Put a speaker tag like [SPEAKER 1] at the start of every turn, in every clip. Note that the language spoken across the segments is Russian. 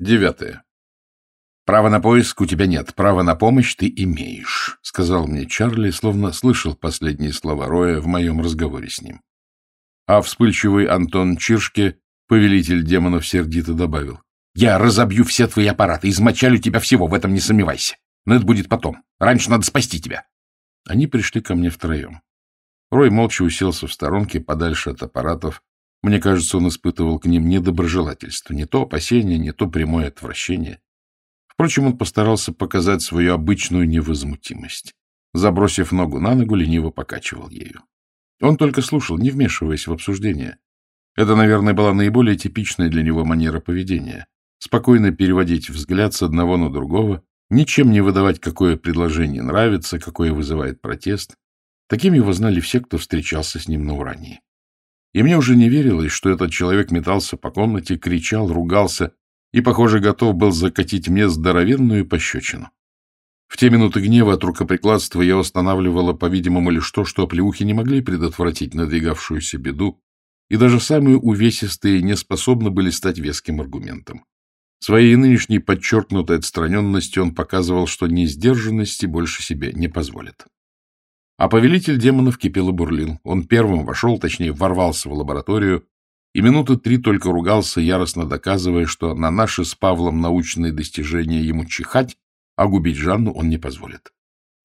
[SPEAKER 1] Девятое. «Права на поиск у тебя нет, право на помощь ты имеешь», — сказал мне Чарли, словно слышал последние слова Роя в моем разговоре с ним. А вспыльчивый Антон Чиршке, повелитель демонов, сердито добавил. «Я разобью все твои аппараты, измочалю тебя всего, в этом не сомневайся. Но это будет потом. Раньше надо спасти тебя». Они пришли ко мне втроем. Рой молча уселся в сторонке, подальше от аппаратов, мне кажется, он испытывал к ним недоброжелательство, не то опасение, не то прямое отвращение. Впрочем, он постарался показать свою обычную невозмутимость. Забросив ногу на ногу, лениво покачивал ею. Он только слушал, не вмешиваясь в обсуждение. Это, наверное, была наиболее типичная для него манера поведения. Спокойно переводить взгляд с одного на другого, ничем не выдавать, какое предложение нравится, какое вызывает протест. Таким его знали все, кто встречался с ним на Урании. И мне уже не верилось, что этот человек метался по комнате, кричал, ругался и, похоже, готов был закатить мне здоровенную пощечину. В те минуты гнева от рукоприкладства я устанавливала, по-видимому, лишь то, что оплеухи не могли предотвратить надвигавшуюся беду, и даже самые увесистые не способны были стать веским аргументом. Своей нынешней подчеркнутой отстраненностью он показывал, что несдержанности больше себе не позволит. А повелитель демонов кипел и бурлил. Он первым вошел, точнее, ворвался в лабораторию, и минуты три только ругался, яростно доказывая, что на наши с Павлом научные достижения ему чихать, а губить Жанну он не позволит.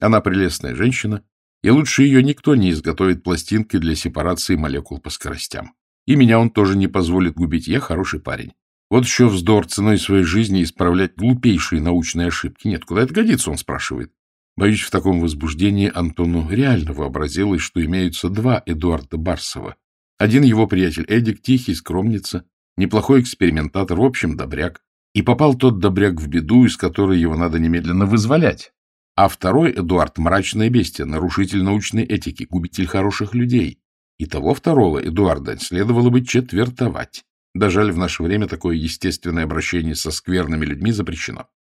[SPEAKER 1] Она прелестная женщина, и лучше ее никто не изготовит пластинки для сепарации молекул по скоростям. И меня он тоже не позволит губить, я хороший парень. Вот еще вздор ценой своей жизни исправлять глупейшие научные ошибки. Нет, куда это годится, он спрашивает. Боюсь, в таком возбуждении Антону реально вообразилось, что имеются два Эдуарда Барсова. Один его приятель Эдик, тихий, скромница, неплохой экспериментатор, в общем, добряк. И попал тот добряк в беду, из которой его надо немедленно вызволять. А второй Эдуард — мрачное бестие, нарушитель научной этики, губитель хороших людей. И того второго Эдуарда следовало бы четвертовать. Да жаль, в наше время такое естественное обращение со скверными людьми запрещено. —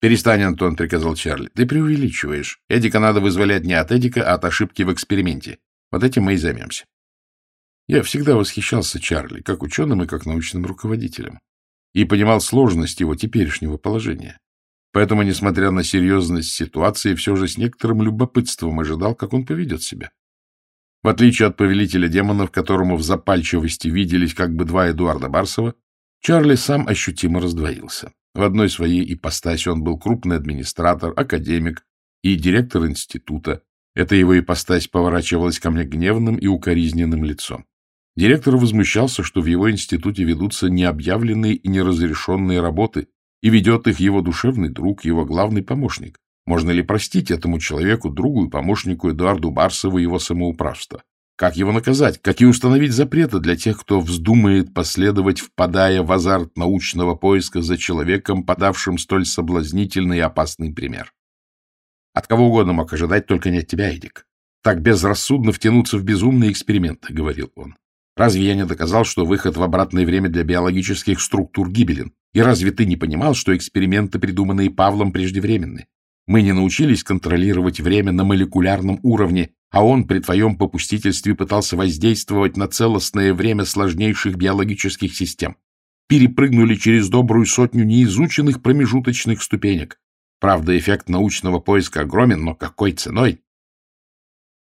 [SPEAKER 1] Перестань, Антон, — приказал Чарли. — Ты преувеличиваешь. Эдика надо вызволять не от Эдика, а от ошибки в эксперименте. Вот этим мы и займемся. Я всегда восхищался Чарли, как ученым и как научным руководителем, и понимал сложность его теперешнего положения. Поэтому, несмотря на серьезность ситуации, все же с некоторым любопытством ожидал, как он поведет себя. В отличие от повелителя демонов, которому в запальчивости виделись как бы два Эдуарда Барсова, Чарли сам ощутимо раздвоился. В одной своей ипостаси он был крупный администратор, академик и директор института. Эта его ипостась поворачивалась ко мне гневным и укоризненным лицом. Директор возмущался, что в его институте ведутся необъявленные и неразрешенные работы, и ведет их его душевный друг, его главный помощник. Можно ли простить этому человеку, другу и помощнику Эдуарду Барсову его самоуправство? Как его наказать? Какие установить запреты для тех, кто вздумает последовать, впадая в азарт научного поиска за человеком, подавшим столь соблазнительный и опасный пример? От кого угодно мог ожидать, только не от тебя, Эдик. Так безрассудно втянуться в безумные эксперименты, — говорил он. Разве я не доказал, что выход в обратное время для биологических структур гибелен? И разве ты не понимал, что эксперименты, придуманные Павлом, преждевременны? Мы не научились контролировать время на молекулярном уровне, а он при твоем попустительстве пытался воздействовать на целостное время сложнейших биологических систем. Перепрыгнули через добрую сотню неизученных промежуточных ступенек. Правда, эффект научного поиска огромен, но какой ценой?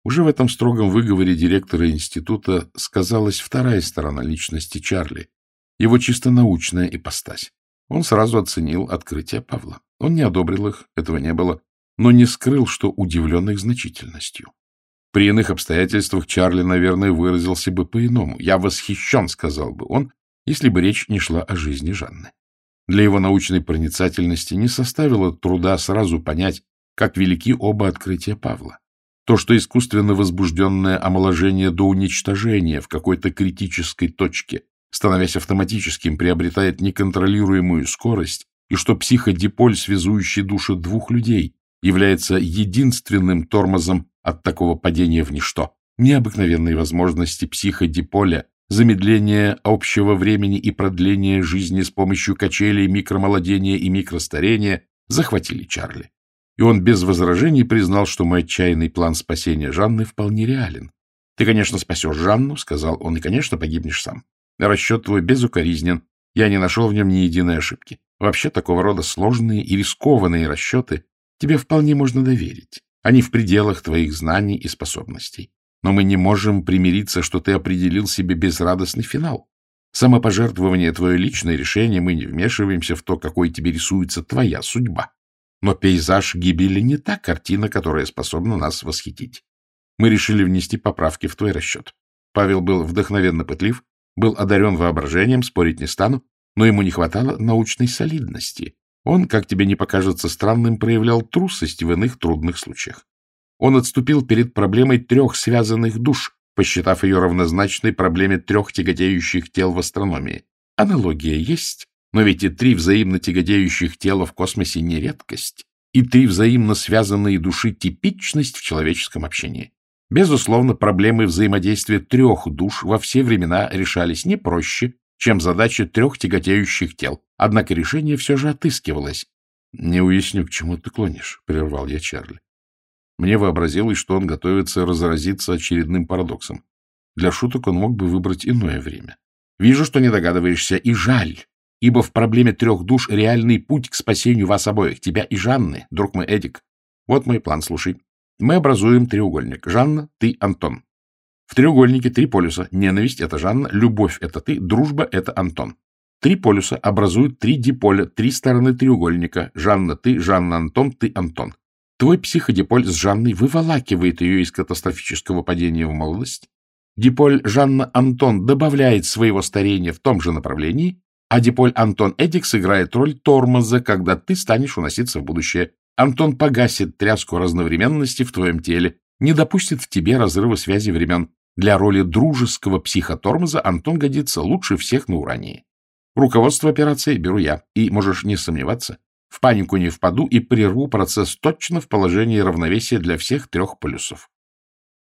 [SPEAKER 1] Уже в этом строгом выговоре директора института сказалась вторая сторона личности Чарли, его чисто научная ипостась. Он сразу оценил открытие Павла. Он не одобрил их, этого не было, но не скрыл, что удивлен их значительностью. При иных обстоятельствах Чарли, наверное, выразился бы по-иному. «Я восхищен», — сказал бы он, если бы речь не шла о жизни Жанны. Для его научной проницательности не составило труда сразу понять, как велики оба открытия Павла. То, что искусственно возбужденное омоложение до уничтожения в какой-то критической точке, становясь автоматическим, приобретает неконтролируемую скорость, и что психодиполь, связующий души двух людей, является единственным тормозом от такого падения в ничто. Необыкновенные возможности психодиполя, замедление общего времени и продление жизни с помощью качелей микромолодения и микростарения захватили Чарли. И он без возражений признал, что мой отчаянный план спасения Жанны вполне реален. «Ты, конечно, спасешь Жанну», — сказал он, — «и, конечно, погибнешь сам. Расчет твой безукоризнен. Я не нашел в нем ни единой ошибки. Вообще такого рода сложные и рискованные расчеты тебе вполне можно доверить. Они в пределах твоих знаний и способностей. Но мы не можем примириться, что ты определил себе безрадостный финал. Самопожертвование — твое личное решение, мы не вмешиваемся в то, какой тебе рисуется твоя судьба. Но пейзаж гибели не та картина, которая способна нас восхитить. Мы решили внести поправки в твой расчет. Павел был вдохновенно пытлив, был одарен воображением, спорить не стану, но ему не хватало научной солидности. Он, как тебе не покажется странным, проявлял трусость в иных трудных случаях. Он отступил перед проблемой трех связанных душ, посчитав ее равнозначной проблеме трех тяготеющих тел в астрономии. Аналогия есть, но ведь и три взаимно тяготеющих тела в космосе не редкость, и три взаимно связанные души — типичность в человеческом общении. Безусловно, проблемы взаимодействия трех душ во все времена решались не проще, чем задачи трех тяготеющих тел, однако решение все же отыскивалось. — Не уясню, к чему ты клонишь, — прервал я Чарли. Мне вообразилось, что он готовится разразиться очередным парадоксом. Для шуток он мог бы выбрать иное время. Вижу, что не догадываешься, и жаль, ибо в проблеме трех душ реальный путь к спасению вас обоих, тебя и Жанны, друг мой Эдик. Вот мой план, слушай. Мы образуем треугольник. Жанна, ты, Антон. В треугольнике три полюса. Ненависть — это Жанна, любовь — это ты, дружба — это Антон. Три полюса образуют три диполя, три стороны треугольника. Жанна, ты, Жанна, Антон, ты, Антон. Твой психодиполь с Жанной выволакивает ее из катастрофического падения в молодость. Диполь Жанна-Антон добавляет своего старения в том же направлении, а диполь Антон-Эдик сыграет роль тормоза, когда ты станешь уноситься в будущее. Антон погасит тряску разновременности в твоем теле, не допустит в тебе разрыва связи времен. Для роли дружеского психотормоза Антон годится лучше всех на Урании. Руководство операцией беру я, и можешь не сомневаться, в панику не впаду и прерву процесс точно в положении равновесия для всех трех полюсов.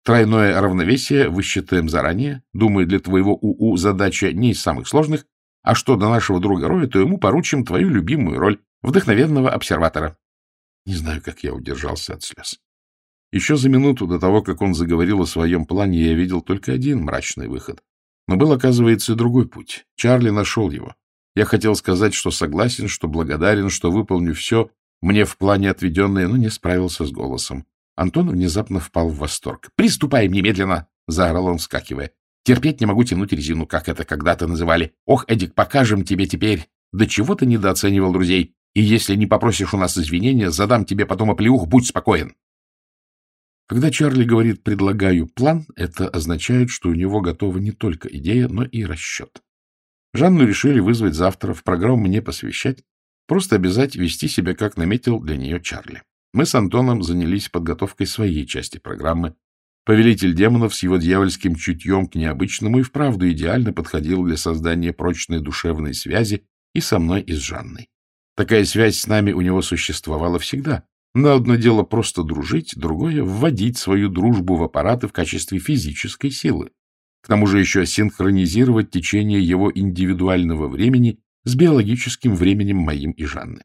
[SPEAKER 1] Тройное равновесие высчитаем заранее. Думаю, для твоего УУ задача не из самых сложных, а что до нашего друга Роя, то ему поручим твою любимую роль вдохновенного обсерватора. Не знаю, как я удержался от слез. Еще за минуту до того, как он заговорил о своем плане, я видел только один мрачный выход. Но был, оказывается, и другой путь. Чарли нашел его. Я хотел сказать, что согласен, что благодарен, что выполню все, мне в плане отведенное, но не справился с голосом. Антон внезапно впал в восторг. «Приступаем немедленно!» — заорал он, вскакивая. «Терпеть не могу тянуть резину, как это когда-то называли. Ох, Эдик, покажем тебе теперь! До чего ты недооценивал друзей? И если не попросишь у нас извинения, задам тебе потом оплеух, будь спокоен!» Когда Чарли говорит «предлагаю план», это означает, что у него готова не только идея, но и расчет. Жанну решили вызвать завтра, в программу не посвящать, просто обязать вести себя, как наметил для нее Чарли. Мы с Антоном занялись подготовкой своей части программы. Повелитель демонов с его дьявольским чутьем к необычному и вправду идеально подходил для создания прочной душевной связи и со мной, и с Жанной. Такая связь с нами у него существовала всегда, но одно дело просто дружить, другое — вводить свою дружбу в аппараты в качестве физической силы. К тому же еще синхронизировать течение его индивидуального времени с биологическим временем моим и Жанны.